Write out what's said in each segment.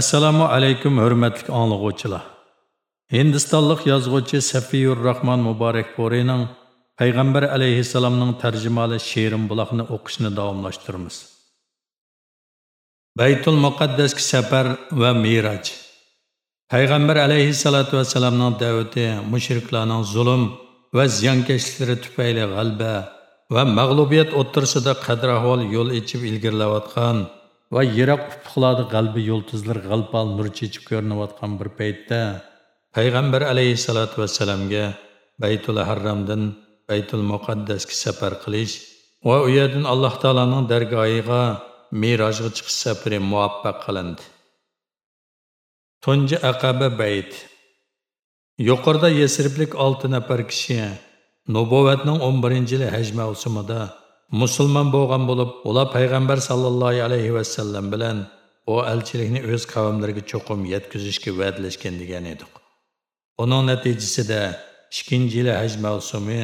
Assalomu alaykum hurmatli anglag'uvchilar. Hindistonlik yozuvchi Safiyur Rahman Muborak Porining Payg'ambar alayhissalomning tarjimali She'rim buloqni o'qishni davomlashtiramiz. Baytul Muqaddasga safar va Miraj. Payg'ambar alayhissalatu vassalamning da'vati mushriklarning zulm va ziyonkashliklari tufayli g'alba va mag'lubiyat o'ttirisida qadr ahvol yo'l ichib ilgirlayotgan va yiroq ufqlarda g'albi yulduzlar g'alpal nur chechib ko'rinayotgan bir paytda payg'ambar alayhissalotu vassalamga baytul harramdan baytul muqaddasga safar qilish va u yerdan alloh taoloning dargohiga merojga chiqish safari muvaffaq qilindi. Tunji aqaba bayt. Yuqorida yesriblik olti nafar kishi nubuvatning 11 yili haj mavsumida musulmon bo'lgan bo'lib ular payg'ambar sallallohu alayhi vasallam bilan u elchilikni o'z qavmlariga cho'qim yetkazishga va'dalashgan degan edik. Uning natijasida ikkinchi yili haj mavsumi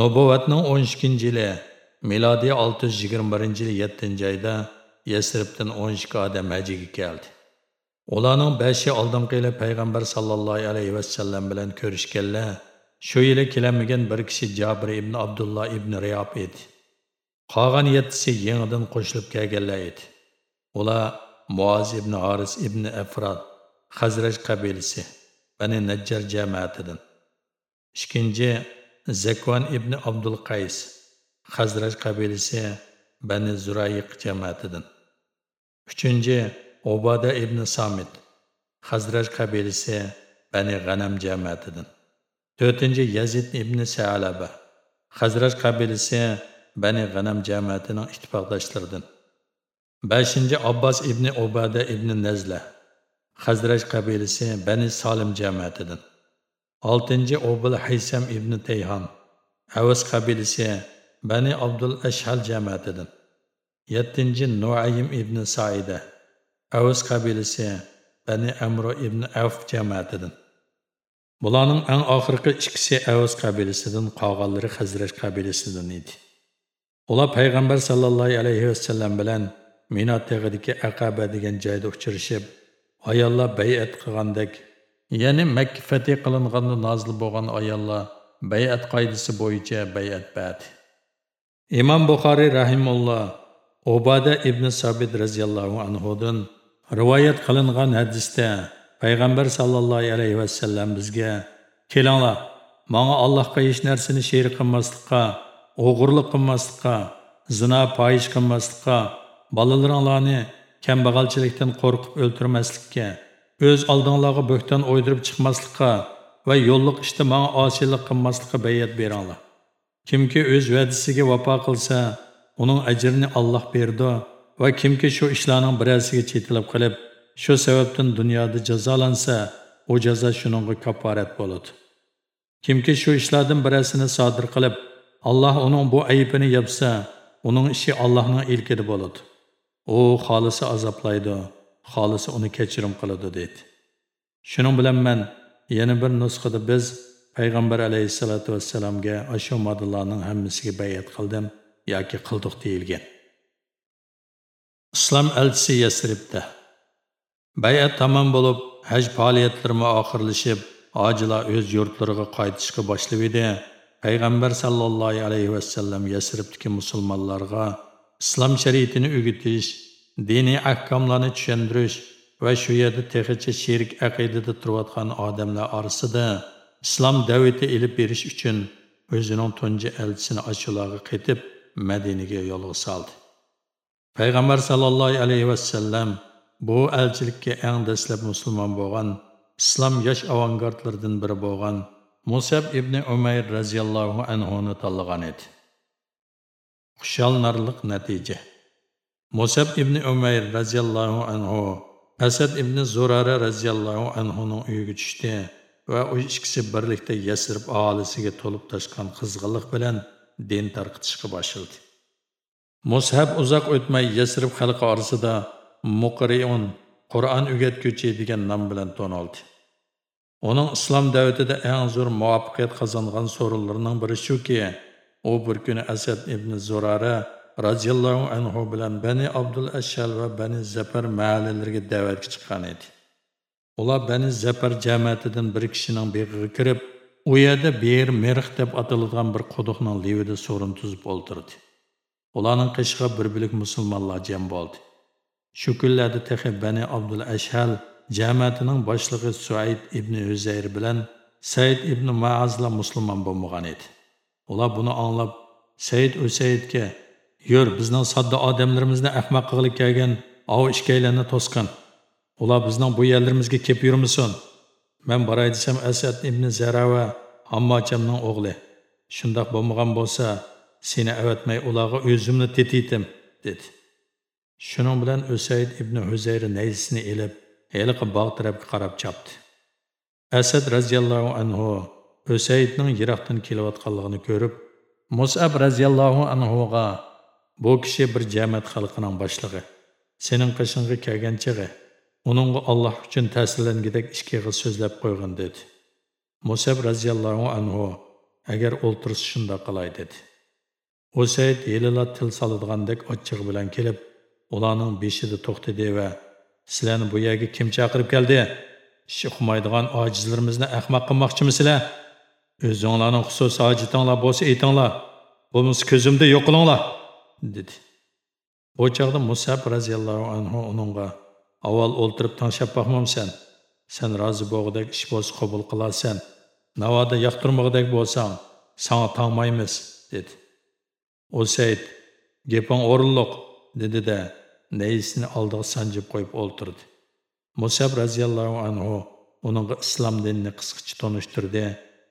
nubuvatning 12 yili milodiy 621 yili 7 oyda yasribdan 12 odam hajiga keldi. Ularning beshi oldingi yili payg'ambar sallallohu alayhi vasallam bilan ko'rishganlar shu yili kelamagan bir kishi jabir ibn abdulloh ibn riyob edi. Qolgan yettisi yangidan qo'shilib kelganlar edi. Ular Muoz ibn Haris ibn Afrod, Xazraj qabilasi, Bani Najjar jamoatidan. Ikkinchi Zakvan ibn Abdul Qays, Xazraj qabilasi, Bani Zurayiq jamoatidan. Uchinchi Ubada ibn Samit, Xazraj qabilasi, Bani G'anam jamoatidan. To'rtinchi Yazid ibn Sa'laba, Xazraj qabilasi, Bani G'anam jamoatining ittifoqdoshlaridan. beshinchi Abbos ibn Ubada ibn Nazla, Xazraj qabilasi Bani solim jamoatidan. 6. Obul Haysam ibn tayhon Avas qabilasi Bani Abdul Ashhal jamoatidan. yettinchi nuayim ibn Saida, Avas qabilasi Bani Amro ibn Avf jamoatidan. Bularning eng oxirgi ikkisi Avas qabilasidan, qolganlari Xazraj qabilasidan edi. Ular payg'ambar sallallohu alayhi sellem bilan Mina tegidiki Aqaba degan joyda uchrashib, ayollar bay'at qilgandek, ya'ni Makka fath qilinganda nozil bo'lgan ayollar bay'at qoidasi bo'yicha bay'at berdi. Imom Buxoriy rahimulloh Ubada ibn Sabit radhiyallohu anhudan rivoyat qilingan hadisda payg'ambar sallallohu alayhi sellem bizga kelinglar, menga Allohga hech narsani sherik qilmaslikqa o'g'irlik qilmaslikqa zino foyish qilmaslikqa bolalaringlarni kambag'alchilikdan qo'rqib o'ltirmaslikka o'z oldinglarga bo'xton o'ydirib chiqmaslikqa va yo'lliq ishda manga osiylik qilmaslikqa bayat beringlar kimki o'z va'dasiga vafo qilsa uning ajrini alloh berdi va kimki shu ishlarning birasiga chetilib qilib shu sababdan dunyoda jazolansa u jazo shuningga kaforat bo'ladi. Kimki shu ishlardan birasini sodir qilib Allah onun bu ayıbını yapsa, onun işi Allah'ın ilkidi boludu. O xolisi azaplaydı, xolisi uni kechirim qiladi dedi. Shuning bilan men yana bir nusxada biz payg'ambar aleyhissalatu vassalamga aşı modullarning hammasiga bayat qildim yoki qildik deyilgan. Islom elchisi Yasribda bayat tamom bo'lib, haj faoliyatlari oxirlashib, ojilar o'z yurtlariga qaytishga boshlab payg'ambar sallallohu alayhi vasallam yasribdagi musulmonlarga islom shariatini o'gitish diniy ahkomlarni tushuntirish va shu yerda texicha sherik aqidada turayotgan odamlar orasida islom davati ilib berish uchun o'zining tunji elchisini ashularga qaytib madinaga yo'lga soldi. Payg'ambar sallallohu alayhi vasallam bu elchilikka eng dastlab musulmon bo'lgan islom yosh avangardlaridan biri bo'lgan Musab ibn Umayr radhiyallohu anhuni tanlagan edi. Xushalnarliq natija. Musab ibn Umayr radhiyallohu anhu Asad ibn Zurara radhiyallohu anhuning uyiga tushdi va u ikkisi birlikda Yasrib aholisiga to'lib toshgan qizg'inlik bilan din tarqitishga boshladi. Mushab uzoq o'tmay Yasrib xalqi orasida Muqriun Qur'on o'rgatuvchi degan nom bilan to'noldi. Оның ислам дәвәтіде әң зор муаффақият қазанған соруларының бірі шуки, u bir kuni asad ibn zurara radhiyallohu anhu bilan Bani Abdul Ashal va Bani Zafar mahallelariga da'vatga chiqqan edi. Ular Bani Zafar jamiyatidan bir kishining beg'iga kirib, u yerda Beir Merx deb ataladigan bir quduqning levida so'rin tuzib o'ltirdi. Ularning qishig'i bir bilik musulmonlar jam bo'ldi. Shu kunlarda texi Bani Abdul Ashal jamiyatining boshlig'i Suayd ibn Uzayr bilan Said ibn Ma'azla musulmon bo'lmagan edi. Ular buni anglab Said Usaydga "Yur, bizning sodda odamlarimizni ahmoq qilib kelgan ov ishkaylarni to'sqin. Ular bizning bu yerlarimizga kelib yurmasin. Men boray desam Asad ibn Zarava ammochamning o'g'li. Shundoq bo'lmagan bo'lsa, seni avatmay ularga o'zimni tetitim, dedi. Shuning bilan Usayd ibn Huzayr naysini elib, heliqi bog' tarafga qarab chopdi Asad roziyallohu anhu Usaydning yiroqdan kelayotganligini ko'rib, Mus'ab roziyallohu anhuga bu kishi bir jamiyat xalqining boshlig'i. Sening qishingga kelgan chig'i uningga Alloh uchun ta'sirlangidek ishkiga so'zlab qo'ygan dedi. Musab roziyallohu anhu agar o'ltirsa shunda qilay dedi. Usayd yelila til soladgandek ochiq bilan kelib, ularning beshida to'xtadi va sizlarni bu yerga kim chaqirib keldi? Ish uqmaydigan ojizlarimizni ahmoq qilmoqchimisizlar? O'zinglarning xusus hojitinglar bo'lsa aytinglar. Bo'lmasa ko'zimda yo'q qilinglar, dedi. Bu chog'da Musab raziyallohu anhu uningga avval o'ltirib tanshab boqmamsan. Sen rozi bo'lg'idek ish bo'lsa qabul qilasan Navoda yoqtirmog'idek bo'lsang, sana tanmaymiz dedi. Usayd, gaping o'rinliq, dedi-da, neyisini oldiga sanjib qo'yib o'ltirdi. Musab raziyallohu anhu uningga islom dinini qisqacha tanishtirdi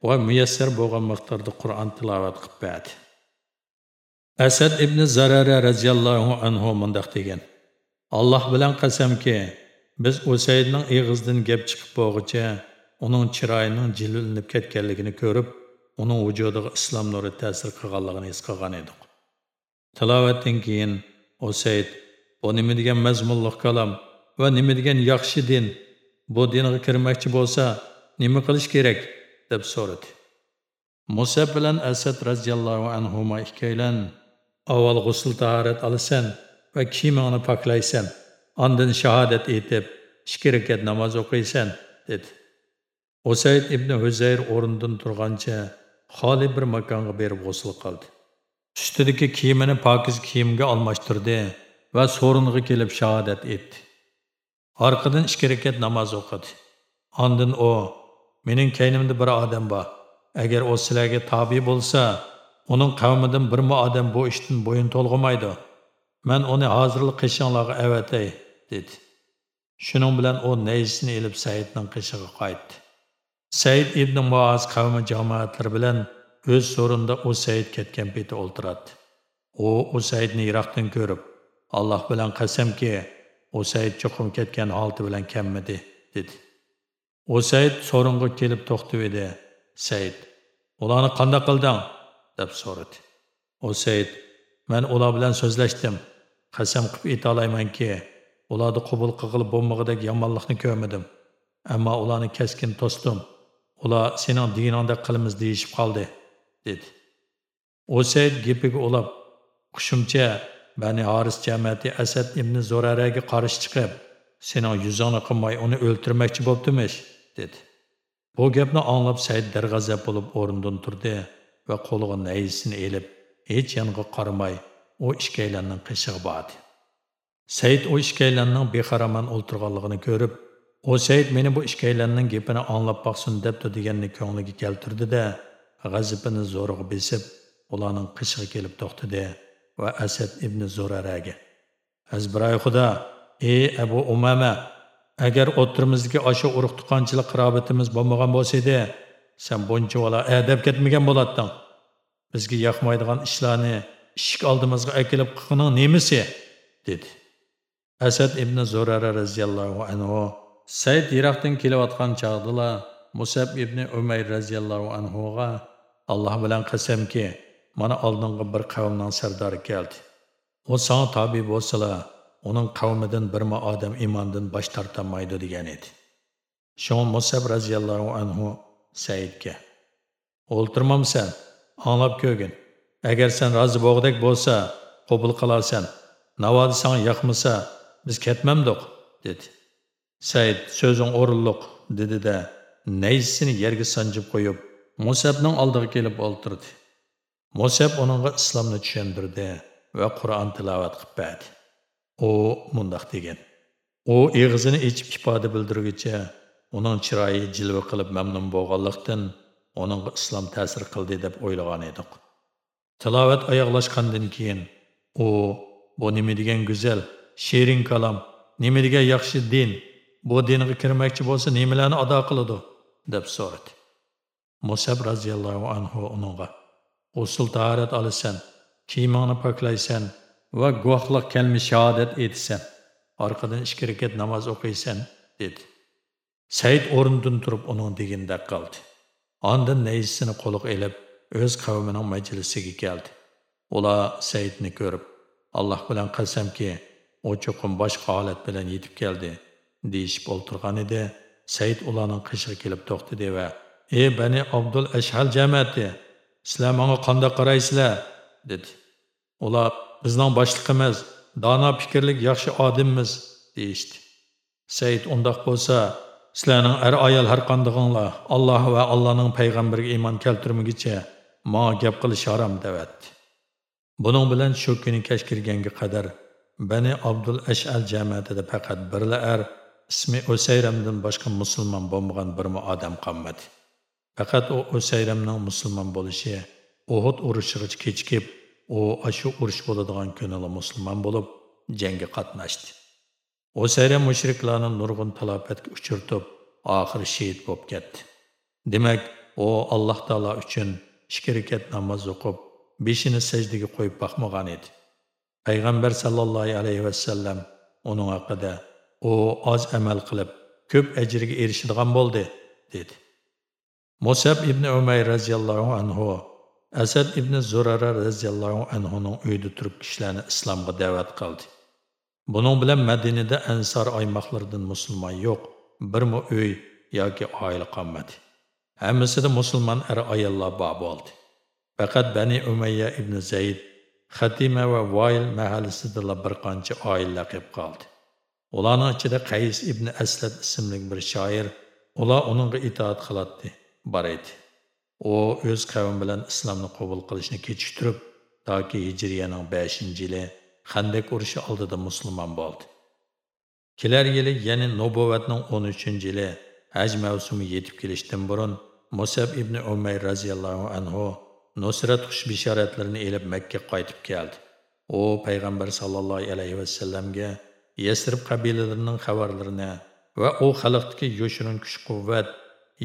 va muyassar bo'lgan miqdorda Qur'on tilovat qilib berdi. Asad ibn Zarara raziyallohu anhu mundaq degan: Alloh bilan qasamki, biz Usaydning eg'izdan gap chiqib bo'lg'icha uning chiroyining jilillanib ketganligini ko'rib, uning vujudiga islom nuri ta'sir qilganligini his qilgan edik. Tilovatdan keyin Usayd bu nima degan mazmunliq kalom va nima degan yaxshi din bu dinga kirmoqchi bo'lsa nima qilish kerak deb so'radi. Musa bilan Asad radhiyallohu anhuma ikkalan avval g'usl tahorat olasan va kiyimingni poklaysan, ondan shahodat etib, ikki rakat namoz o'qiysan, dedi. Usayd ibn Huzayr o'rnidan turgancha xoli bir makonga berib g'usl qildi. Ustidagi kiyimini pokiz kiyimga almashtirdi va so'ringa kelib shahodat etdi. Orqadan ikki rakat namoz o'qidi. ondin u mening kaynimda bir odam bor. Agar u sizlarga tobi bo'lsa, uning qavmidan birma odam bu ishdan bo'yin to'lg'amaydi. Men uni hozirlik qishinglarga avatay, dedi. Shuning bilan u nayzisini ilib Saidning qishig'iga qaytdi. Said ibn Muaz qavmi jamoatlari bilan o'z so'rinda u Said ketgan peti o'ltiradi. U Usaydni yiroqdan ko'rib, Alloh bilan qasamki, Usayd cho'qim ketgan holati bilan kammidi, dedi. Usayd so'ringa kelib to'xtab edi. Said, ularni qanday qilding? deb so'radi. Usayd, men ular bilan so'zlashdim. Qasam qilib aytalaymanki, ularni qabul qilib bo'lmag'idek yomonlikni ko'rmadim. Ammo ularni keskin to'sdim. Ular sening diningda qilamiz deyishib qoldi, dedi. Usayd gapiga ulab, qushimcha Bani Haris jamiyati Asad ibn Zo'raraga qarshi chiqib, sening yuzingni qilmay uni o'ltirmoqchi bo'ptimish, dedi. Bu gapni anglab Said darg'azab bo'lib o'rnidan turdi va qo'liga nayisini elib, hech yonga qaramay, u ishkaylanning qishig'i bordi. Said o ishkaylanning bexaraman o'ltirganligini ko'rib, u Said meni bu ishkaylanning gapini anglab boqsin debdi deganni ko'ngliga keltirdi-da, g'azabini zo'rg'a besib, ularning qishig'i kelib to'xtadi va Asad ibn Zo'raraga Azbiray xudo, ey Abu Umama, agar o'tirimizdagi o'sha urug' tuqqanchilik qirobatimiz bo'lmagan bo'lsa edi, sen buncha vala adab e, ketmagan bo'larding. Bizga yoqmaydigan ishlarni ishik oldimizga akilib qilganing nemisi? dedi. Asad ibn Zo'rara raziyallohu anhu Said Iroqdan kelayotgan chog'dala Musab ibn Umayr raziyallohu anhuga Alloh bilan qasamki, mana oldingi bir qavmning sardori keldi. U sana tobi bo'lsalar, uning qavmidan birma odam iymondan bosh tortolmaydi degan edi. Shon Musab roziyallohu anhu Saidga o'ltirmamsan, anglab ko'gin. Agar sen rozi bo'g'dak bo'lsa, qabul qilarsan navodi sana yoqmasa, biz ketmamdiq, dedi. Said so'zing o'rinliq, dedi-da, nayzisini yerga sanjib qo'yib, Musabning oldiga kelib o'ltirdi. Musab uningga islomni tushuntirdi va Qur'on tilovat qilib berdi. U mundaq degan: U eg'izini ichib ifoda bildirgicha, uning chiroyi jilva qilib mamnun bo'lganlikdan uningga islom ta'sir qildi deb o'ylagan edik. Tilovat oyoqlashgandan keyin u bu nima degan go'zal, shirin kalom, nima degan yaxshi din, bu dinga kirmoqchi bo'lsa nimalarni ado qiladi deb so'radi. Musab roziyallohu anhu uningga usul taharat olasan, kiyimingni poklaysan va guvohlik kalmi shahodat etsan. Orqadan ikki rakat namoz o'qiysan, dedi. Said o'rnidan turib uning deganda qoldi. Ondan nayisini qo'liq elib, o'z qavmining majlisiga keldi. Ular Saidni ko'rib, Alloh bilan qasamki, u cho'qim boshqa holat bilan yetib keldi, deyishib o'ltirgan edi. Said ularning qishig'i kelib to'xtadi va: "Ey Bani Abdul Ashhal jamiyati, sizlar menga qanday qaraysizlar?" dedi. Ular: "Bizning boshliqimiz, dono fikrlik yaxshi odammiz" deyishdi. Said undoq bo'lsa, sizlarning er ayol har qandig'inglar Alloh va Allohning payg'ambariga iymon keltirmagicha ma gap qilish harom devatdi. Buning bilan shu kuni kech kirganga qadar Bani Abdul Ash'al jamiyatida faqat birla er ismi Usayramdan boshqa musulmon bo'lmagan bir odam qolmadi. Faqat u Usayramning musulmon bo'lishi Uhud urushiga kechikib, u ashu urush bo'ladigan kunida musulmon bo'lib jangga qatnashdi. Usayram mushriklarni nurg'un talafotga uchirtib, oxir shahid bo'lib ketdi. Demak, u Alloh taolo uchun ikki rakat namoz o'qib, beshini sajdaga qo'yib boqmagan edi. Payg'ambar sallallohu alayhi vasallam uning haqida u oz amal qilib, ko'p ajrga erishadigan bo'ldi, dedi. Musab ibn Umay radhiyallohu anhu Asad ibn Zurara radhiyallohu anhuning uyida turib kishilarni islomga da'vat qildi. Buning bilan Madinada Ansar oymoqlaridan musulmon yo'q, birmi uy yoki oila qolmadi. Hammasida musulmon er ayollar bor bo'ldi. Faqat Bani Umayya ibn Zayd, Xatima va Vail mahallasida bir qancha oilalar qolib qoldi. Ularning ichida Qays ibn Aslad ismli bir shoir, ular uningga itoat qiladi, bor edi. U o'z qavmi bilan islomni qabul qilishni kechiktirib, toki Hijriyaning 5-yili Xandak urushi oldida musulmon bo'ldi. Kelar yili, ya'ni nubuvatning 13-yili haj mavsumi yetib kelishdan burun Musab ibn Umayr radhiyallohu anhu Nusrat xush bishoratlarini elib Makka qaytib keldi. U payg'ambar sallallohu alayhi va sallamga Yasrib qabilalarining xabarlarini va u xalqdagi yoshirin kuch-quvvat,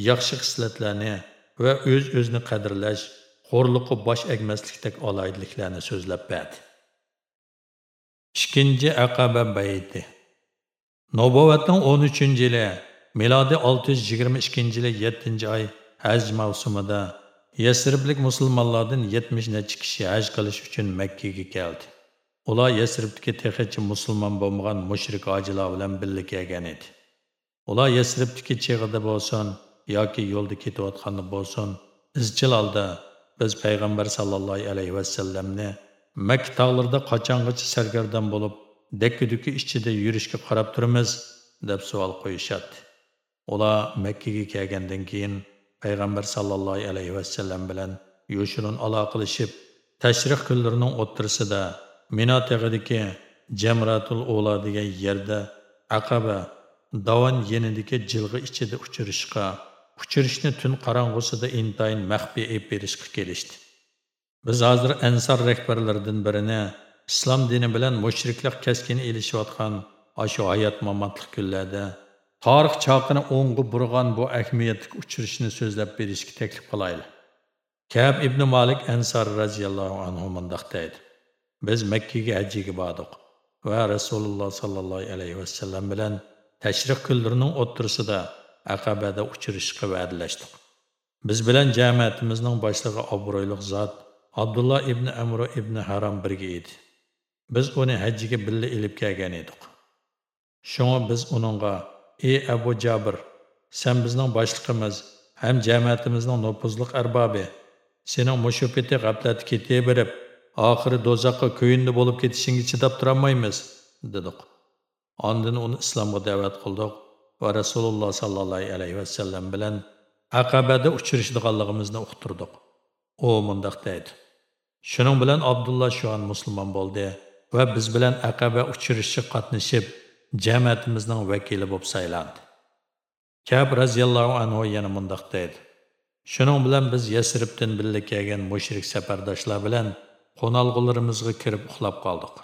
yaxshi xislatlarni va o'z-o'zini qadrlash, xo'rliqqa bosh egmaslikdek olaydiliklarni so'zlab berdi. ikkinchi aqaba bayti. Nubuvatning 13 yili milodiy 622 yili 7 oy haj mavsumida yasriblik musulmonlardan 70 necha kishi haj qilish uchun makkaga keldi. Ular yasribdagi texichi musulmon bo'lmagan mushrik hojilar bilan birga kelgan edi. Ular yasribdagi chig'ida bo'lsin yoki yo'lda ketayotgani bo'lsin izchil holda biz payg'ambar sallallohu alayhi vasallamni Makka tog'larida qachongacha sargardon bo'lib, dakki-dukki ichida yurishga qarab turamiz, deb savol qo'yishadi. Ular Makkaga kelgandan keyin payg'ambar sallallohu alayhi vasallam bilan yoshirin aloqalashib, tashrih kunlarining o'ttirisida Mina tag'idagi Jamratul Ula degan yerda Aqaba davon yenidagi jilg'i ichida uchirishga, uchirishni tun qorong'usida intayin maxfiy ep berishga kelishdi. Biz hozir ansor rahbarlaridan birini islom dini bilan mushriklar kaskini elishayotgan ashu hayot mamatlik kunlarda tarix chaqini o'ng'i burg'an bu ahamiyatli uchrashishni so'zlab berishga taklif qilaylik. Kab ibn Malik ansor radhiyallohu anhu mundaq deydi. Biz Makkaga hajjiga bordik va Rasululloh sallallohu alayhi vasallam bilan tashrih kunlarining o'ttirisida Aqabada uchrashishga va'dalashdik. Biz bilan jamoatimizning boshlig'i obro'li zot abdulloh ibn Amr ibn harom birga edi. Biz uni hajjiga birga ilib kelgan edik. Shunga biz uningga: "Ey Abu Jabr, sen bizning boshliqimiz, ham jamoatimizning nopuzliq arbobi. Sening mushufiti g'aflati ketib berib, oxiri do'zaxqa ko'yindi bo'lib ketishingga chidab turolmaymiz dedik ondin uni islomga da'vat qildik va Rasululloh sallallohu alayhi vasallam bilan Aqabada uchrashadiganligimizni uqtirdik. U mundoq deydi. Shuning bilan abdulloh shu an musulmon bo'ldi va biz bilan Aqaba uchrashishga qatnashib, jamoatimizning vakili bo'lib saylandi. Kab raziyallohu anhu yana mundoq deydi. Shuning bilan biz Yasribdan birga kelgan mushrik safardoshlar bilan qo'nalg'ularimizga kirib uxlab qoldik.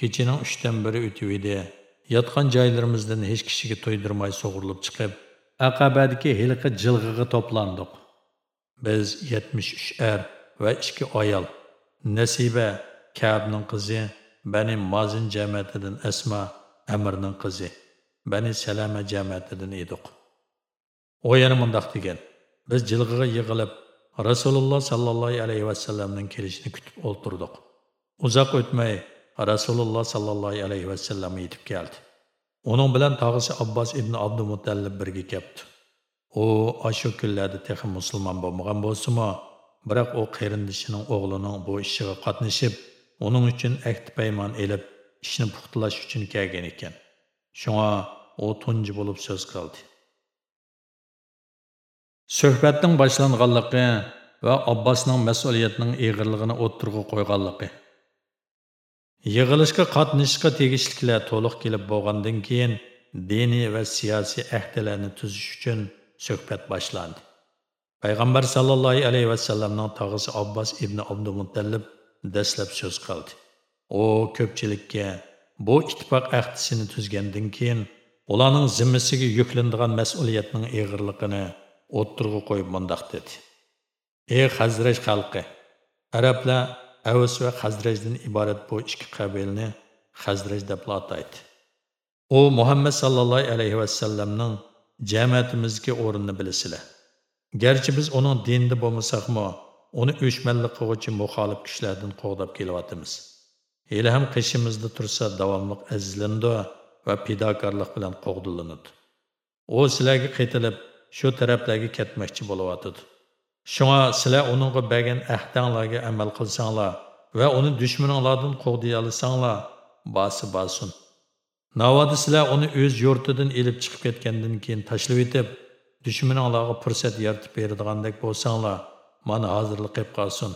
Kechining 3dan biri o'tib edi. Yotgan joylarimizdan hech kishiga to'ydirmay sug'urilib chiqib, Aqabadagi hiliqi jilg'iga to'plandik. Biz 73 er va 2 ayol, Nasiba Kabning qizi, Bani Mazin jamiyatidan Asma Amirning qizi, Bani Salama jamiyatidan edik. O yana mundaq degan: Biz jilg'iga yig'ilib, Rasululloh sallallohu alayhi vasallamning kelishini kutib o'ltirdik. Uzoq o'tmay Rasululloh sallallohu alayhi vasallam yetib keldi. uning bilan tog'isi Abbos ibn Abdumutallib birga kelibdi. U ashu kunlarda tehi musulmon bo'lmagan bo'lsa-mu, biroq u qarindishining o'g'lining bu ishiga qatnashib, uning uchun ahd paymon elib, ishni puxtalash uchun kelgan ekan. Shunga u tunji bo'lib so'z qildi. Suhbatning boshlanganligi va Abbosning mas'uliyatining og'irligini o'ttirg'i qo'yganligi Yig'ilishga qatnashishga tegishliklar to'liq kelib bo'lgandan keyin diniy va siyosiy ahdilarni tuzish uchun suhbat boshlandi. Payg'ambar sallallohu alayhi vasallamning tog'isi Abbos ibn Abdumuttalib dastlab so'z qildi. U ko'pchilikka bu ittifoq ahdisini tuzgandan keyin ularning zimmasiga yuklanadigan mas'uliyatning og'irligini o'ttirg'i qo'yib mundoq dedi. Ey Hazraj xalqi, arablar Avs va Xazrajdan iborat bu ikki qabilni Xazraj deb ataydi. U Muhammad sallallohu alayhi va sallamning jamiyatimizdagi o'rnini bilasizlar. Garchi biz uning dinida bo'lmasakmi, uni o'chmanlik qiluvchi muxolif kuchlardan qo'g'dab kelyapmiz. Hali ham qishimizda tursa davomli azizlandi ва pidokorlik bilan qo'g'dilinadi. U sizlarga qaytilib shu taraflarga ketmoqchi bo'lyapti. Шуңа сілер оныңғы бәген әхтаңларға әмәл қылсаңлар вә оны дүшмініңладың қоғдиялысаңлар, басы басын. Навады сілер оны өз йортыдың еліп чықып кеткенден кейін ташлы етіп, дүшмініңларға пұрсет ертіп бердіғандек болсаңлар, мана hazırlık еп қалсын.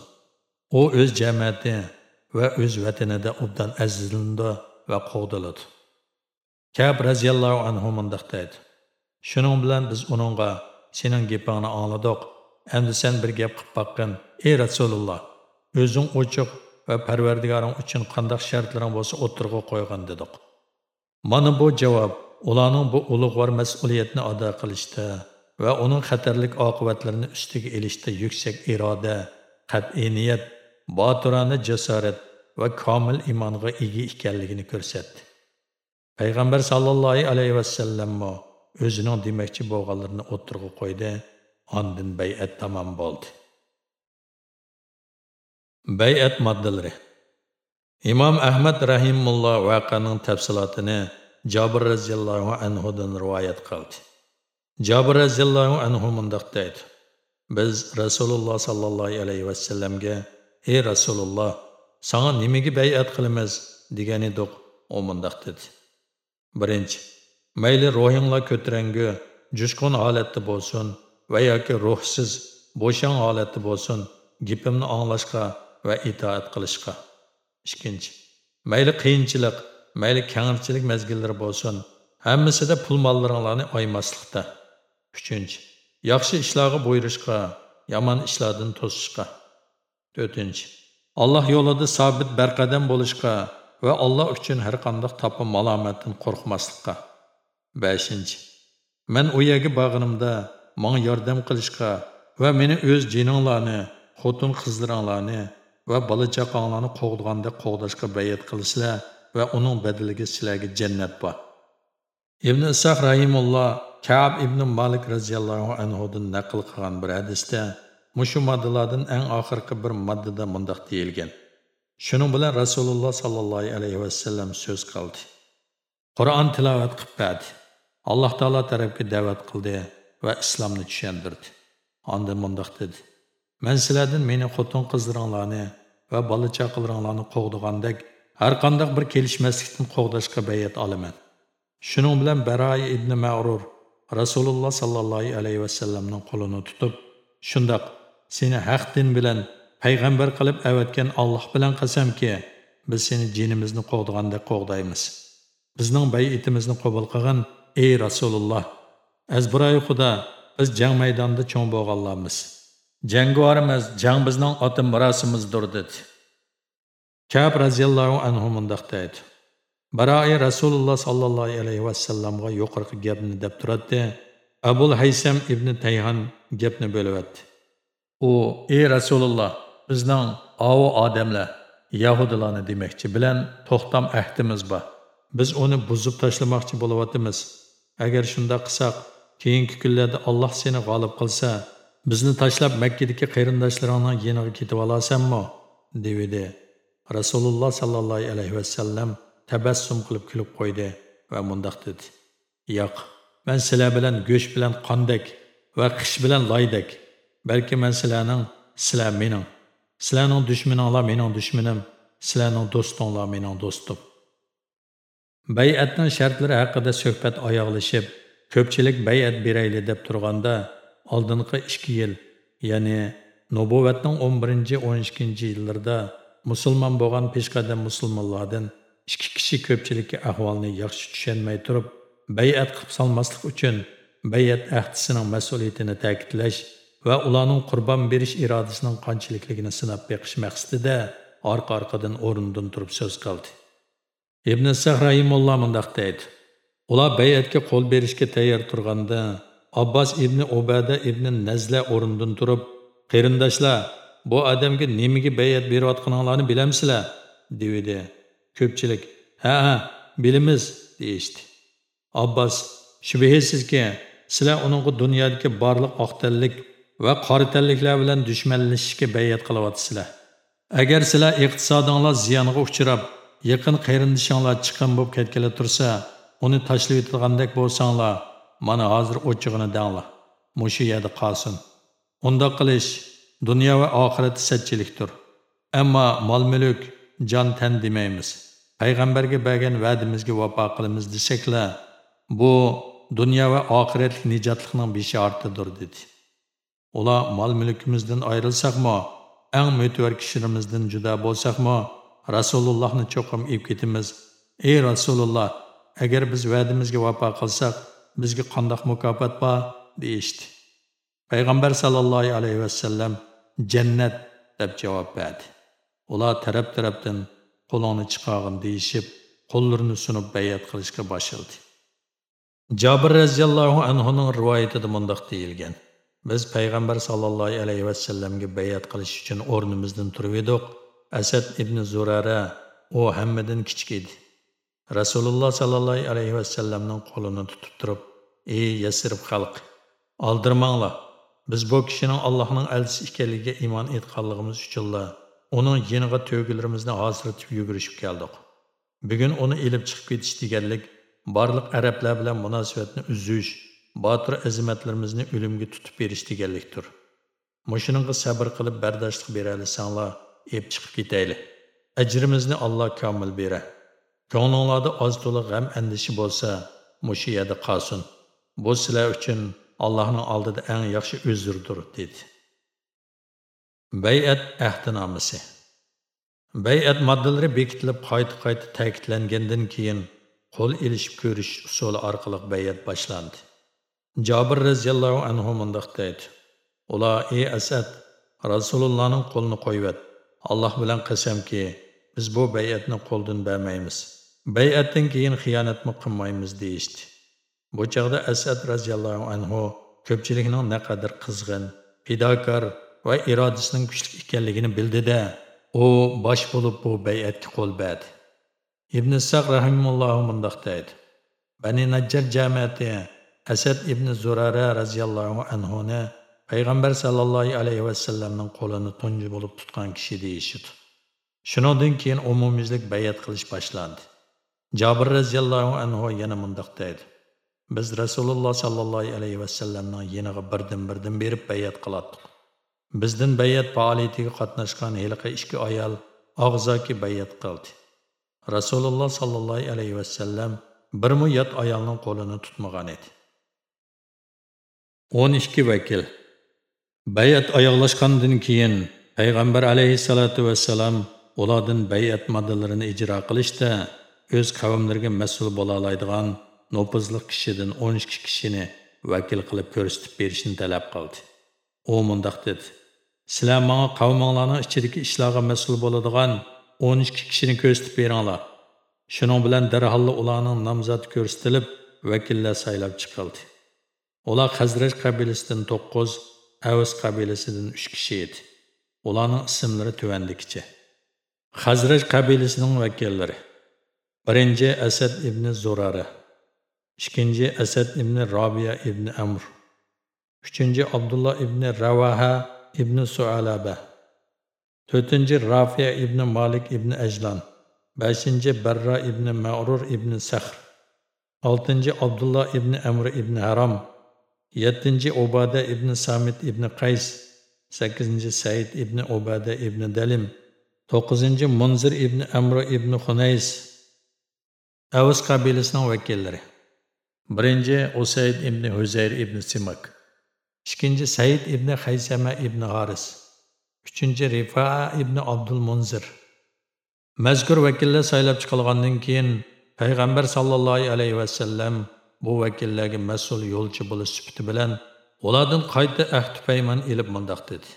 О өз жәмәті вә өз вәтініде ұбдан әзілінді вә қоғдылыды. Кәб разияллау анху мұндақ дейді. Шының білән біз оныңға сенің гепаңны аңладық, angladik. Endi sen bir gap qilib baqqin, ey Rasululloh, o'zing ochiq va Parvardigoring uchun qanday shartlaring bo'lsa o'tirg'a qo'ygan dedik. Mana bu javob ularning bu ulug'vor mas'uliyatni ado qilishda va uning xatarlik oqibatlarini ustiga elishda yuksak iroda, qat'iy niyat, botirona jasorat va komil imonga ega ekanligini ko'rsatdi. Payg'ambar sallallohu alayhi vasallam o'zining отырғы bo'lganlarini ondin. Ondan bay'at tamom bo'ldi. Bay'at moddalari Imom Ahmad rahimulloh voqeaning tafsilotini Jabir roziyallohu anhu dan rivoyat qildi. Jabir roziyallohu anhu mundoq deydi: Biz Rasululloh sallallohu alayhi va sallamga: "Ey Rasululloh, sanga nimaga bay'at qilamiz?" degan edik. U mundoq dedi: Birinchi, mayli ruhinglar ko'tarangi, jushqun holatda bo'lsin, va yoki ruhsiz bo'shang holatda bo'lsin gipimni anglashga va itoat qilishga. Ikkinchi mayli qiyinchilik mayli kangirchilik mezgillari bo'lsin. Hammasida pul mollaringlarni oymaslikda. Uchinchi yaxshi ishlarga buyurishga yomon ishlardan to'sishga. To'rtinchi alloh yo'lida sobit barqadam bo'lishga va alloh uchun har qanday topi malomatdan qo'rqmaslikqa. Beshinchi man u yerga borganimda manga yordam qilishga va meni o'z jininglarni, xotin qizlaringlarni va bola chaqanglarni qo'g'daganda qo'g'dashga bayat qilsizlar va uning badaliga sizlarga jannat bor. Ibn Isoq rahimulloh Ka'b ibn Malik radhiyallohu anhudan naql qilgan bir hadisda mushu moddalardan eng oxirgi bir moddada mundoq deyilgan. Shuning bilan Rasululloh sallallohu alayhi vasallam so'z qildi. Qur'on tilovat qilib berdi. Alloh taolo tarafga da'vat qildi. Va islomni tushundirdi. onda mundoq dedi. man sizlardan meni xotin qizlaringlarni va bola chaqalaringlarni qo'g'digandek har qandoq bir kelishmaslikdan qo'g'dashga bayat olaman shuning bilan baroy ibn ma'rur rasululloh sollallohu alayhi vasallamning qo'lini tutib shundoq seni haq din bilan payg'ambar qilib avatgan alloh bilan qasamki biz seni jinimizni qo'g'digandek qo'g'daymiz bizning bayitimizni qabul qilgin ey rasululloh azbiroy xudo biz jang maydonida cho'ng bo'lganlarmiz jangovarimiz jang bizning ota mirosimizdir dedi. Kab roziyallohu anhu mundoq Барай baroi rasululloh алейхи alayhi юқырқы yuqorqi gapni deb turadi abul haysam ibn tayhan gapni bo'lyapti u ey rasululloh bizning ovu odamlar yahudilarni демекчі bilan to'xtam ahdimiz bor. Biz uni buzib tashlamoqchi болуатымыз. agar шында qilsak keyingi kunlarda alloh seni g'olib qilsa bizni tashlab makkadagi qarindoshlaringning yeniga ketib olasanmi devidi. Rasululloh sollallohu alayhi vasallam tabassum qilib kulib qo'ydi va mundoq dedi. Yo'q man sizlar bilan go'sht bilan qondek va qish bilan loydek balki man sizlarning sizlar mening. Sizlarning dushmaninglar mening dushmanim sizlarning do'stinglar mening do'stim. Bay'atning shartlari haqida suhbat oyoqlashib ko'pchilik bay'at berayli deb turganda oldingi ikki yil ya'ni nubuvatning 11-12 yillarida musulmon bo'lgan peshqadam musulmonlardan ikki kishi ko'pchilikka ahvolni yaxshi tushunmay turib bay'at qilib solmaslik uchun bay'at ahdisining mas'uliyatini ta'kidlash va ularning qurbon berish irodasining qanchalikligini sinab beqish maqsadida orqa orqadan o'rnidan turib so'z qildi. Ibn sahrayimulloh mundoq deydi. Ular bay'atga qo'l berishga tayyor turganda abbos ibn ubada ibn nazla o'rnidan turib qarindoshlar bu odamga nimaga bay'at berayotganinglarni bilamsizlar? dedi ko'pchilik ha ha bilamiz deyishdi. Abbos shubhasizki sizlar uningga dunyodagi barliq oqtanlik va qoritanliklar bilan dushmanlashishga bayat qilyapsizlar agar sizlar iqtisodinglar ziyonga uchrab yaqin qarindishinglar chiqim bo'lib ketgala tursa uni tashlab yetilgandek bo'lsanglar mana hozir o'chig'ini danglar. Mushu yerda qolsin. Undoq qilish dunyo va oxirat satchilikdir. Ammo mol mulk jon tan demaymiz. Payg'ambarga bergan va'dimizga vafo qilamiz desaklar bu dunyo va oxiratlik nijotlikning beshortidir dedi. Ular mol mulkimizdan ayrilsaqmi eng mo'tavar kishilarimizdan judo bo'lsaqmi rasulullohni cho'qim ib ketimiz ey rasululloh agar biz va'dimizga vafo qilsak bizga qandoq mukofot bor? Deyishdi. Payg'ambar sallallohu alayhi vasallam jannat deb javob berdi. Ular taraf tarafdan qo'lini chiqog'in deyishib qo'llarini sunib bayat qilishga boshladi jobir roziyallohu anhuning rivoyatida mundoq deyilgan. Biz payg'ambar sallallohu alayhi vasallamga bayat qilish uchun o'rnimizdan turib edik. Asad ibn zurara u hammadan kichik edi. Rasululloh sollallohu alayhi vasallamning qo'lini tutib turib ey yasirib xalq oldirmanglar. Biz bu kishining allohning elchisi ekanligiga iymon etganligimiz uchunla uning yeniga to'gilarimizni hozirtib yugurishib keldik. Bugun uni ilib chiqib ketish deganlik barliq arablar bilan munosabatni uzish botir azimatlarimizni o'limga tutib berish deganlikdir. Mushuninga sabr qilib bardoshlik beralisanglar ep chiqib ketayli ajrimizni alloh komil bera. Ko'nglinglarda oz to'la g'am andishi bo'lsa mushu yerda bu sizlar uchun allohning oldida eng yaxshi uzrdir dedi. Bayat ahdinomasi bayat moddalari bekitilib qayta qayta ta'kidlangandan keyin qo'l ilishib ko'rish usuli orqali bayat boshlandi. Jobir roziyallohu anhu mundoq deydi. Ular ey asad rasulullohning qo'lini qo'yvat. Alloh bilan qasamki biz bu bayatni qo'ldan bermaymiz. Bayatdan keyin xiyonatmi qilmaymiz deyishdi. Bu chog'da asad roziyallohu anhu ko'pchilikning naqadar qizg'in fidokor va irodasining kuchli ekanligini bildida u bosh bo'lib bu bayatga qo'l berdi. Ibn saq rahimullohu mundoq deydi. Bani najjar jamiyati asad ibn zurara roziyallohu anhuni payg'ambar sallallohu alayhi vasallamning qo'lini tunji bo'lib tutgan kishi deyishidi shundan keyin umumiylik bayat qilish boshlandi. Cabir raziyallohu anhu yana mundoq deydi. Biz rasululloh sallallohu alayhi vasallamning yeniga birdan birdan berib bayat qilatdik bizdan bayat faoliyatiga qatnashgan heliqi ikki ayol og'zoki bayat qildi. Rasululloh sallallohu alayhi vasallam bir yot ayolning qo'lini tutmagan edi. O'n ikki vakil. Bayat oyoqlashgandan keyin payg'ambar alayhissalotu sallam ulardan bayat modellarini ijro qilishda o'z qavmlariga mas'ul bo'la oladigan нопызлық kishidan o'n ikki kishini vakil qilib ko'rsatib berishni talab qildi. U mundoq dedi. Sizlar manga qavminglarning ichidagi ishlarga mas'ul bo'ladigan o'n ikki kishini ko'rsatib beringlar. Shuning bilan darholla ularning nomzodi ko'rsatilib vakillar saylab chiqildi. Ular hazraj qabilasidan to'qqiz avs qabilasidan uch kishi edi. Ularning ismlari tuvandikicha. Hazraj qabilasining vakillari birinchi asad ibn zurara ikkinchi asad ibn robiya ibn amr uchinchi abdulloh ibn ravaha ibn sualaba to'rtinchi rafiya ibn malik ibn ajlon beshinchi barra ibn ma'rur ibn sahr oltinchi abdulloh ibn amr ibn harom yettinchi ubada ibn samit ibn qays sakkizinchi said ibn ubada ibn dalim to'qqizinchi munzir ibn amr ibn xunays avs qabilasining vakillari. Birinchi usayd ibn huzayr ibn simak. Ikkinchi said ibn haysama ibn haris uchinchi rifaa ibn abdul munzir. Mazkur vakillar saylab chiqilgandan keyin payg'ambar sollallohu alayhi vasallam bu vakillarga mas'ul yo'lchi bo'lish sifati bilan ulardan qayta ahdi paymon ilib mundoq dedi.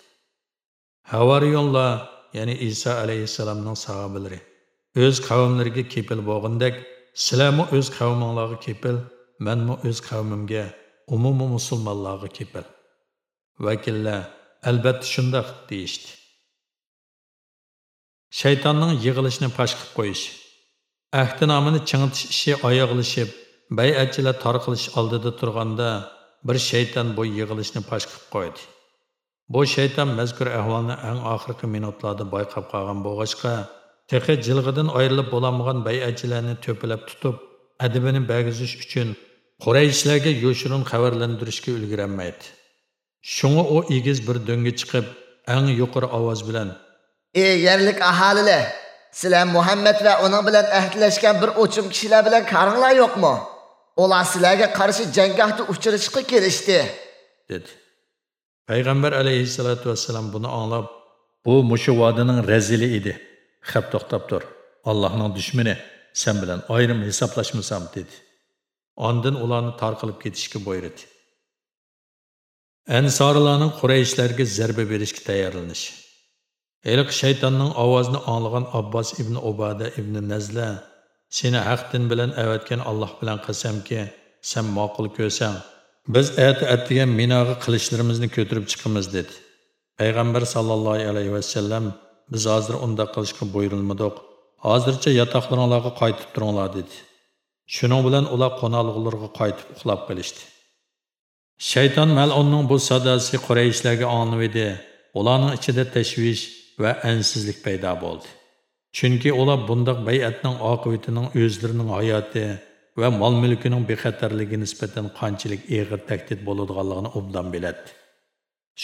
Havariyonlar ya'ni iso alayhissalomning sahobalari o'z qavmlariga kepil bo'lgandek sizlarmi o'z qavminglarga kepil manmi o'z qavmimga umumi musulmonlarga kepil vakillar albatta shundoq deyishdi shaytonning yig'ilishini pash qilib qo'yish ahdinomini chingitish ishi oyoqlashib bayatchilar tarqilish oldida turganda bir shayton bu yig'ilishni pash qilib qo'ydi bu shayton mazkur ahvolni eng oxirgi minutlarda bayqab qolgan bo'lg'achqa tehi jilg'idan ayrilib bo'lolmagan bayatchilarni to'pilab tutib adibini bagizish uchun qurayishlarga yo'shirin xabarlantirishga ulgurolmaydi. Shunga u egiz bir do'ngga chiqib eng yuqori ovoz bilan ey yerlik aholilar sizlar muhammad va uning bilan ahdlashgan bir o'chim kishilar bilan qaringlar yo'qmi? Ular sizlarga qarshi janggohda uchrashishga kelishdi dedi. Payg'ambar alayhissalotu vassalam buni anglab bu mushu vodining razili edi xap to'xtab tur. Allohning dushmani sen bilan ayrim hisoblashmasam dedi. Ondin ularni tarqilib ketishga buyurdi. Ansorlarning qurayishlarga zarba berishga tayyorlanish. Eliq shaytonning ovozini anglagan Abbos ibn Ubada ibn Nazla seni haqdin bilan avatgan Alloh bilan qasamki, sen ma'qul ko'rsang, biz ati atdigan minoga qilishlarimizni ko'tarib chiqamiz dedi. Payg'ambar sallallohu alayhi vasallam biz hozir unda qilishga buyurilmadik. Hozircha yotoqlaringlarga qaytib turinglar dedi. Shuning bilan ular qo'nalg'ularga qaytib uxlab qolishdi. Shayton mal'unning bu sadosi Qurayshlarga olinib edi. Ularning ichida tashvish va ansizlik paydo bo'ldi. Chunki ular bundoq bay'atning oqibatining o'zlarining hayoti va mol-mulkining bexatarligi nisbatan qanchalik og'ir tahdid bo'ladiganligini obdan biladi.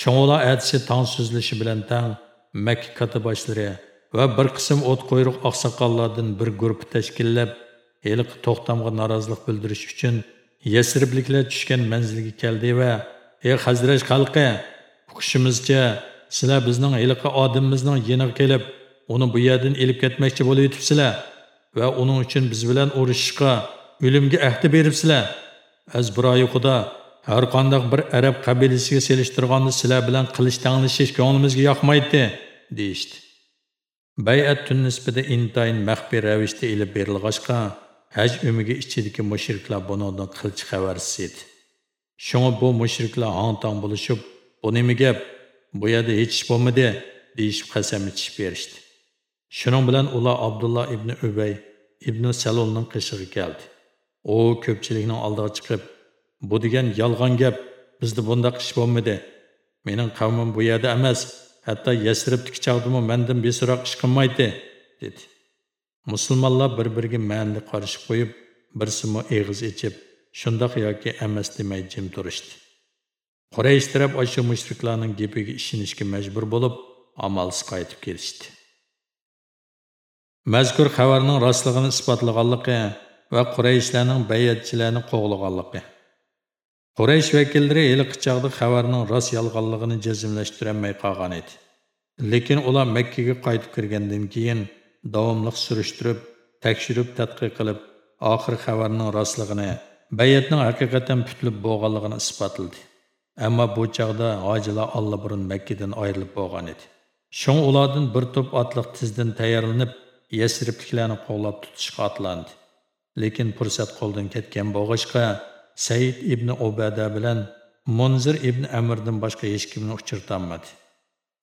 Shunga atisi tong so'zlishi bilan tang Makka katiboshlari va bir qism o't qo'yruq oqsoqollardan bir guruh tashkillab, heliq to'xtamga norozilik bildirish uchun Yasribliklar tushgan manzilga keldi va: "Ey Hazraj xalqi, uqishimizcha sizlar bizning heliqi odimimizning yeniga kelib, uni bu yerdan elib ketmoqchi bo'lib yetibsizlar va uning uchun biz bilan urushishga, o'limga ahdi beribsizlar. Azbiroyi Xudo har qanday bir arab qabilasiga selishtirganni sizlar bilan qilich tanglishish ko'nglimizga yoqmaydi, deyishdi. Bay'at tun nisbida intayin maxfiy ravishda elib berilg'achqa, haj umiga ichidagi mushriklar bundan qilchi xabarsiz edi. Shunga bu mushriklar hang-tang bo'lishib, bu nima gap? Bu yerda hech ish bo'lmadi, deyishib qasam ichishib berishdi. Shuning bilan ular Abdullah ibn Ubay ibn Salolning qishig'i keldi. U ko'pchilikning oldiga chiqib, bu degan yolg'on gap, bizda bundaq ish bo'lmadi. Mening qavmim bu yerda emas, hatto yasiribniki chog'dimi mandan beso'roq ish qilmaydi, dedi. Musulmonlar bir-biriga ma'nli qarshi qo'yib, birsimi eg'iz ichib, shundoq yoki emas demay jim turishdi. quraysh taraf o'sha mushriklarning gapiga ishonishga majbur bo'lib amalsiz qaytib kelishdi mazkur xabarning rostligini isbotlaganligi va qurayishlarning bayatchilarni qo'g'laganligi quraysh vakillari hali qichoqda xabarning rost yolg'onligini jazmlashtirolmay qolgan edi. Lekin ular makkaga qaytib kirgandan keyin davomli surishtirib tekshirib tadqiq qilib oxir xabarning rostligini bayatning haqiqatan putlib bo'lganligini isbotladi ammo bu chog'da hojilar allaburun makkadan ayrilib bo'lgan edi. Shun ulardan bir to'p otliq tizdan tayyorlanib yasribliklarni qo'llab tutishga otlandi lekin fursat qo'ldan ketgan bo'g'ishqa said ibn ubada bilan munzir ibn amirdan boshqa hech kimni uchirtolmadi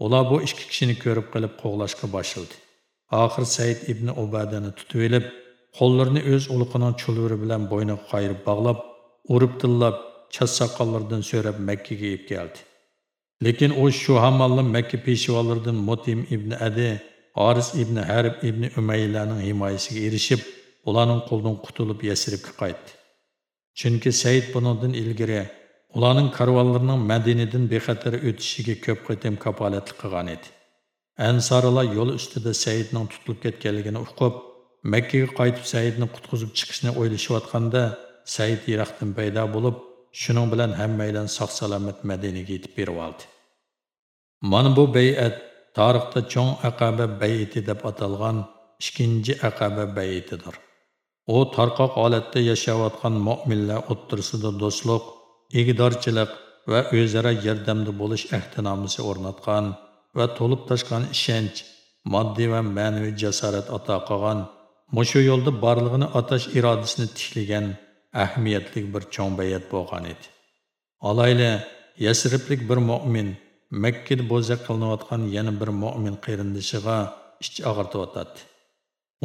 ular bu ikki kishini ko'rib qilib qo'g'lashga boshladi. Oxir said ibn ubadani tutib olib qo'llarini o'z ulqining chulviri bilan bo'yniga qayirib bog'lab urib tillab chas soqollardan so'rab makkaga yeb keldi. Lekin u shu hammalla makka peshvolaridan mutim ibn adi oris ibn Harib ibn umaylaning himoyasiga erishib ularning qo'ldan qutulib yasribga qaytdi. Chunki said bundan ilgari ularning karvonlarining madinadan bexatar o'tishiga ko'p qatim kapolatlik qilgan edi ansorilar yo'l ustida saidning tutilib ketganligini uqib makkaga qaytib saidni qutqizib chiqishni o'ylashayotganda said yiroqdan paydo bo'lib shuning bilan hammaydan sog' salomat madinaga yetib алды. oldi mana bu тарихта чоң cho'ng aqaba деп deb atalgan ikkinchi aqaba bayitidir u tarqoq holatda yashayotgan mo'minlar o'ttirsida do'stlik egdorchilik va o'zaro yordamda bo'lish ahtinomisi o'rnatgan va to'lib toshgan ishonch moddiy va ma'naviy jasorat ato qilgan. Mushu yo'lda borlig'ini atash irodasini tishlagan ahamiyatli bir cho'ng bayat bo'lgan edi. Olayli yasriblik bir mo'min makkada bo'zaq qilinayotgan yana bir mo'min qarindishiga ich og'irtiyotadi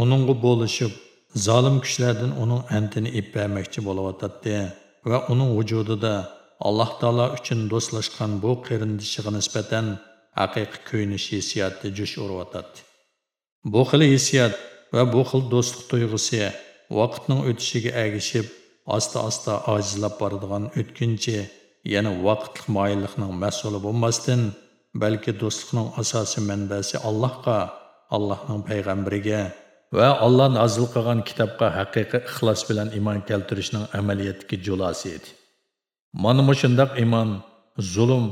uningga bo'lishib zolim kuchlardan uning antini ippamoqchi bo'layotadi va uning vujudida alloh taolo uchun do'stlashgan bu qarindishiga nisbatan haqiqiy kuyinish hissiyati jush uryotadi bu xil hissiyat va bu xil do'stlik tuyg'usi vaqtning o'tishiga ergishib asta asta ojizlab boradigan o'tkinchi yana vaqtlik moyillikning mas'uli bo'lmasdan balki do'stlikning asosiy manbasi allohga allohning payg'ambariga va Alloh nozil qilgan kitobga haqiqiy ixlos bilan iymon keltirishning amaliyotdagi julosi edi. Mana shundoq iymon zulm,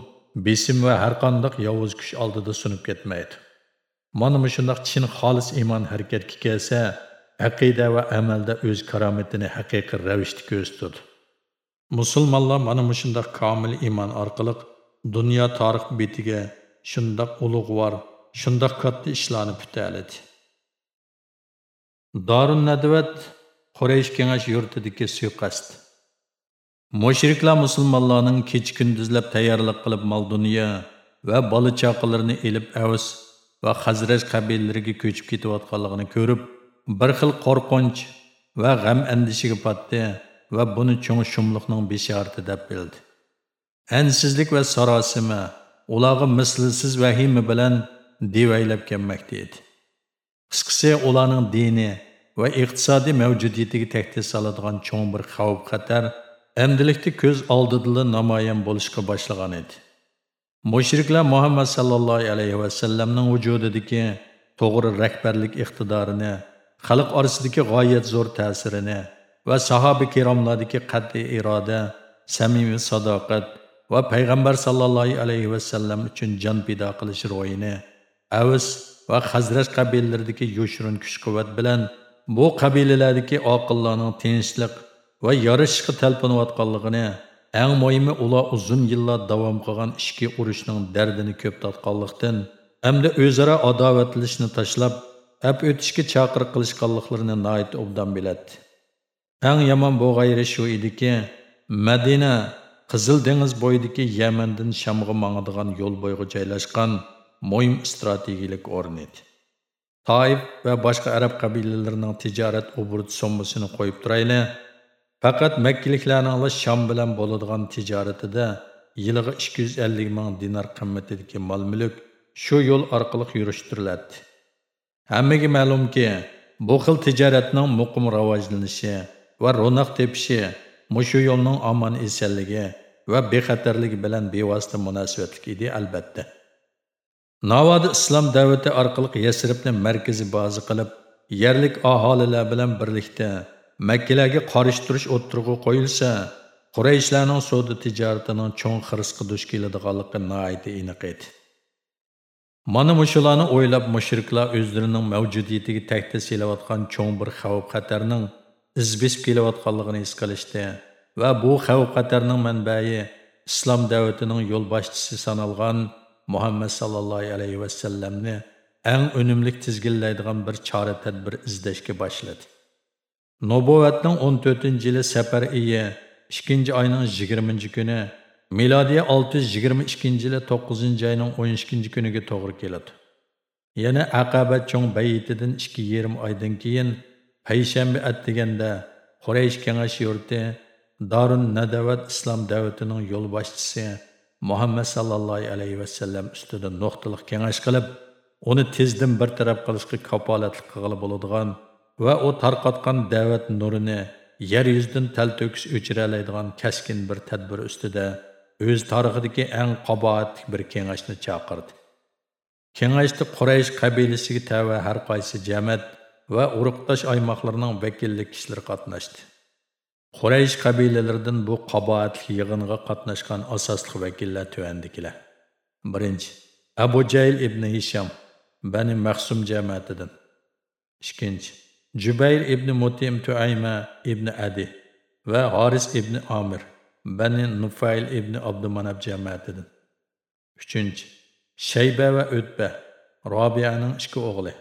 besim va har qanday yovuz kuch oldida sunib ketmaydi. Mana shundoq chin xolis iymon harakatga kelsa, aqida va amalda o'z karomatini haqiqiy ravishda ko'rsatadi. Musulmonlar mana shundoq komil iymon orqali dunyo tarix betiga shundoq ulug'vor, shundoq katta ishlarni putaladi. Darun Nadvat Quraysh kengash yurtidagi suiqasd. Mushriklar musulmonlarning kech kunduzlab tayyorlik qilib mol dunyo va bola chaqalarini elib Avs va Xazraj qabilalariga ko'chib ketayotganligini ko'rib, bir xil qo'rqinch va g'am andishiga patdi va buni cho'ng shumliqning beshorati deb bildi. Ansizlik va sarosima ularga mislsiz vahima bilan devaylab kelmoqda edi. Qisqasi ularning dini va iqtisodiy mavjudiyatiga tahdid soladigan cho'ng bir xavf xatar amdilikda ko'z oldida namoyon bo'lishga boshlagan edi. Mushriklar Muhammad sallallohu alayhi va sallamning vujudidagi to'g'ri rahbarlik iqtidorini, xalq orasidagi g'oyat zo'r ta'sirini va sahoba kiromlardagi qat'iy iroda, samimiy sadoqat va payg'ambar sallallohu alayhi va sallam uchun jon pido qilish ro'yini Avs va Xazraj qabilalaridagi yo'shirin kuch-quvvat bilan bu qabilalardagi oqillarning tinchlik va yorishishga talpinayotganligini eng muhimi ular uzun yillar davom qilgan ishki urushning dardini ko'p tatganlikdan hamda o'zaro adovatlashni tashlab ap o'tishga chaqir qilishganliklarini noit obdan biladi. Eng yomon bu g'ayri shu ediki madina qizil dengiz bo'yidagi yamandan shamga mangadigan yo'l bo'yiga joylashgan muhim strategik o'rin edi. Taif va boshqa arab qabilalarining tijorat oburt sommasini qo'yib turayli. Faqat Makkaliklarning Sham bilan bo'ladigan tijoratida yiliga 250 ming dinar qimmatidagi mol-mulk shu yo'l orqali yurishtiriladi. Hammaga ma'lumki, bu xil tijoratning muqim rivojlanishi va ro'naq tepishi mushu yo'lning omon esanligi va bexatarligi bilan bevosita munosabatlik edi albatta navoda islom davlati orqali yasribni markazi baza qilib yerlik aholilar bilan birlikda makkalarga qarshi turish o'ttirg'i qo'yilsa qurayishlarning savdo tijoratining cho'ng xirisqa duch keladiganligi noayti aniq edi. Mana mushularni o'ylab mushriklar o'zlarining mavjudiyatiga tahdid selayotgan cho'ng bir xavf xatarning izbesib kelayotganligini his qilishdi va bu xavf xatarning manbai islom davlatining yo'lboshchisi sanalgan muhammad sallallohu alayhi vasallamni eng unumli tizginlaydigan bir chora tadbir izlashga boshladi. Nubuvatning 14 yili safar iyi 2 oyning 20 kuni milodiya 622 yili 9 oyning 12 kuniga to'g'ri keladi. Yana aqaba cho'ng bayitidan 2,5 oydan keyin payshanba atdiganda quraysh kengash yurti Darun Nadavat islom Muhammed Muhammad sallallohu alayhi vasallam ustida nuqtaliq kengash qilib, uni tezdan bartaraf qilishga kapolatlik qilib bo'ladigan va u tarqatgan da'vat nurini yer yuzidan tal to'kis o'chiralaydigan kaskin bir tadbir ustida o'z tarixidagi eng qaboatli bir kengashni chaqirdi. Kengashda Quraysh qabilasiga tava har qaysi jamat va urug'dosh oymoqlarning vakilli kishilari qatnashdi. Quraysh qabilalaridan bu qaboatli yig'inga qatnashgan asosli vakillar tuvandikilar. Birinchi Abu Jayl ibn Hisham Bani Mahsum jamoatidan. Ikkinchi Jubayr ibn Mutim Tuayma ibn Adi va Haris ibn Amir Bani Nufayl ibn Abdumanab jamoatidan. Uchinchi Shayba va Utba Robiyaning ikki o'g'li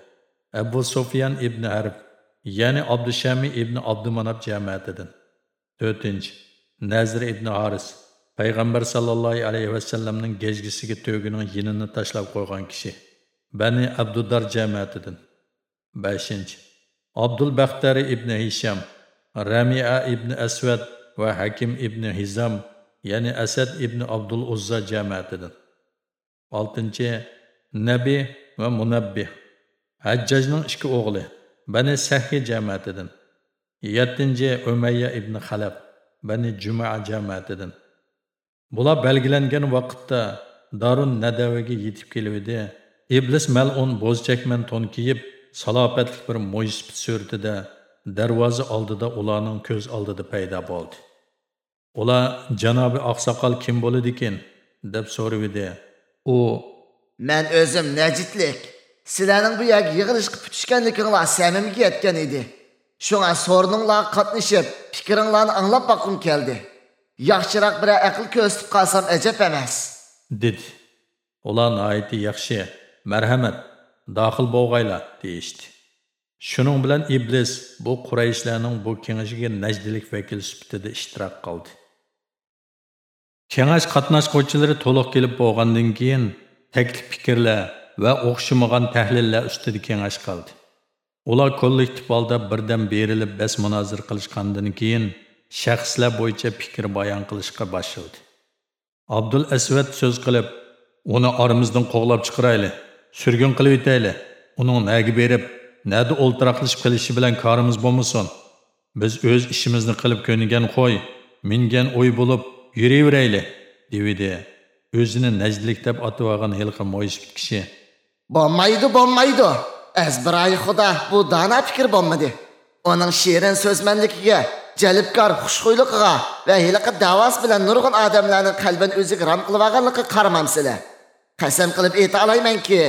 Abu Sufyan ibn Harb ya'ni Abdushami ibn Abdumanab jamoatidan. To'rtinchi. Nazir ibn haris. Payg'ambar sallallohu alayhi vasallamning gejgisiga to'gining yinini tashlab qo'ygan kishi. Bani abdudar jamiyatidan beshinchi. Abdul baxtari ibn hisham ramia ibn asvad va hakim ibn hizam ya'ni asad ibn abdul uzza jamiyatidan oltinchi. Nabi va munabbih. Hajjajning ikki o'g'li bani sahiy jamiyatidan yettinchi umayya ibn halab bani juma jamoatidan. Bular belgilangan vaqtda darun nadavaga yetib keluvdi. Iblis malun bo'zchakman to'n kiyib salofatli bir mo'ysib suratida darvoza oldida ularning ko'z oldida paydo bo'ldi. Ular janobi oqsoqol kim bo'ladi ekan deb so'ravdi u man o'zim najidlik. Sizlarning bu yerga yig'ilishga putishganliginglar samimga yetgan edi. Шуңа сорныңлар qatnashib, fikringlarni anglab boqim keldi. Yaxshiroq bir aql ko'rsatib qolsam ajab emas, dedi. Ular nihoyatda yaxshi, marhamat, daxil bo'lg'aylar deyishdi. Shuning bilan iblis bu Qurayshlarning bu kengashiga najdilik vakil sifatida ishtirok qildi. Kengash qatnashquvchilari to'liq kelib bo'lgandan keyin taklif fikrlar va o'xshamagan tahlillar ustida kengash qildi. Ular kollektiv holda birdan berilib bas munozir qilishgandan keyin shaxslar bo'yicha fikr bayon qilishga boshladi. Abdul Asvad so'z qilib, uni oramizdan qo'g'lab chiqarayli, surgun qilib yetayli. Uning nagi berib, nadi o'ltiraqlashib qilishi bilan korimiz bo'lmasin. Biz o'z ishimizni qilib ko'nigan qo'y, mingan o'y bo'lib yuraverayli, devidi. O'zini najdlik deb atib olgan hilqi mo'yishib kishi. Bo'lmaydi, bo'lmaydi. Azbiray xudo bu dana fikr bo'lmadi. Uning shirin so'zmanligiga, jalbkor xushxo'yligiga va hiliqi davos bilan nurg'un odamlarning qalbini o'ziga ram qilib olganligi qaramamsizlar. Qasam qilib ayta olmaymanki,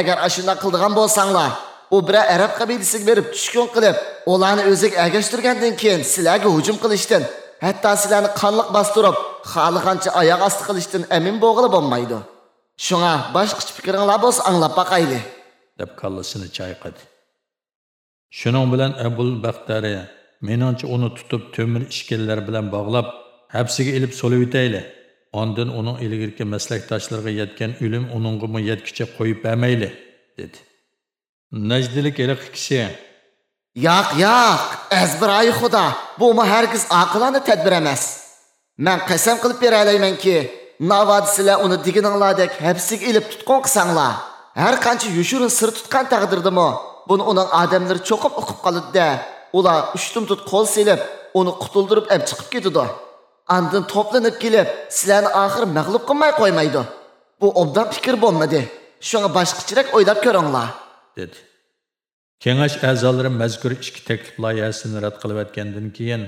agar ashunday qildigan bo'lsanglar, u bir arab qabilasiga berib tushkun qilib, ularni o'ziga agashtirgandan keyin sizlarga hujum qilishdan, hatto sizlarni qonliq bostirib, xohlagancha oyoq osti qilishdan amin bo'g'ili bo'lmaydi. Shunga boshqa fikringlar bo'lsa anglab boqaylik. Deb kallasini chayqadi. Shuning bilan abul baxtari meningcha uni tutib temir ishkallar bilan bog'lab hapsiga ilib solib yetayli. Ondan uning ilgirki maslakdoshlarga yetgan o'lim uningimi yetkicha qo'yib bermayli dedi. Najdilik iliq kishi. Yo'q yo'q azbiroyi xudo bu hargiz oqilona tadbir emas. Man qasam qilib bera navodi navod sizlar uni digininglardek hapsiga ilib tutqun qilsanglar. Har qancha yushurin sir tutgan taqdirdami buni uning odamlari cho'qib o'qib qoladida Ular ushtumtut qo'l selib, uni qutuldirib olib chiqib ketadi. andin to'planib kelib sizlarni axir mag'lub qilmay qo'ymaydi. Bu obdan fikr bo'lmadi. Shunga boshqacharoq o'ylab ko'ringlar. dedi. Kengash a'zolari mazkur ikki taklif loyihasini rad qilayotgandan keyin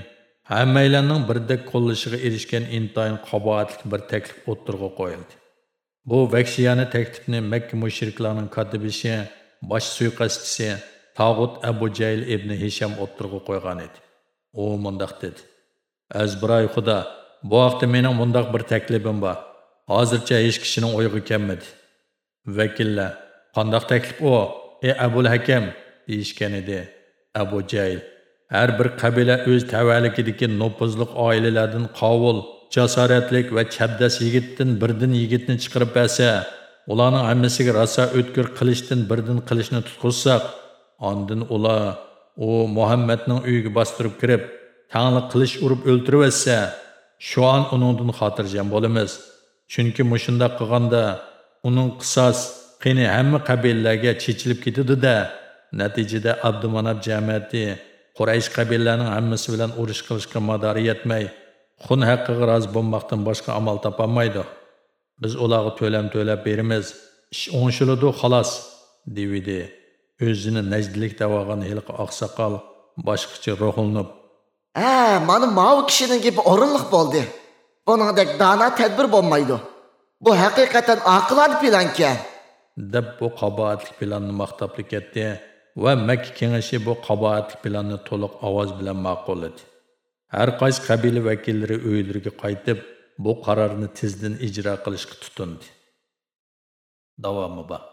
hammaylarning birdek qo'llashiga erishgan intayin qaboatli bir taklif o'ttirg'a qo'yildi. Bu vahshiyona taklifni Makka mushriklarining kotibishi, bosh suiqasdchisi Tağut Abu Ceyl ibn Hisham o'ttirg'a qo'ygan edi. U mundaq dedi: "Azbiroy Xudo, bu vaqtda mening mundaq bir taklifim bor. Hozircha hech kishining o'yiga kelmadi." Vakillar: "Qandoq taklif u? Ey Abul Hakam?" deyishgan edi. Abu Ceyl: "Har bir qabila o'z tavallikidagi nopuzliq oilalardan qovul, jasoratlik va chabdas yigitdan birdan yigitni chiqarib bersa, ularning hammasiga rosa o'tkir qilishdan birdan qilishni tutqizsak, ondin ular u Muhammadning uyiga bostirib kirib, tangli qilish urib o'ltirib etsa, shu an uningdan xotirjam bo'lamiz. Chunki mushundoq qilganda uning qisos qini hamma qabilalarga chechilib ketadida Natijada Abdumanab jamiyati Quraysh qabilalarining hammasi bilan urush qilishga madori yetmay, xun haqqiga rozi bo'lmoqdan boshqa amal topolmaydi. Biz ularga to'lam to'lab beramiz. Ish o'ngshiladi xolos, devidi. o'zini najdlik davogan hilqi oqsoqol boshqacha ruhlanib ha mana mau kishining gapi o'rinliq bo'ldi buningdek dana tadbir bo'lmaydi bu haqiqatan aqlani plankan deb bu qaboatli planni maqtabli ketdi va makka kengashi bu qaboatli planni to'liq ovoz bilan ma'qulladi har qaysi qabila vakillari өйлерге qaytib bu qarorni tezdan ijro qilishga тұтынды. davomi bor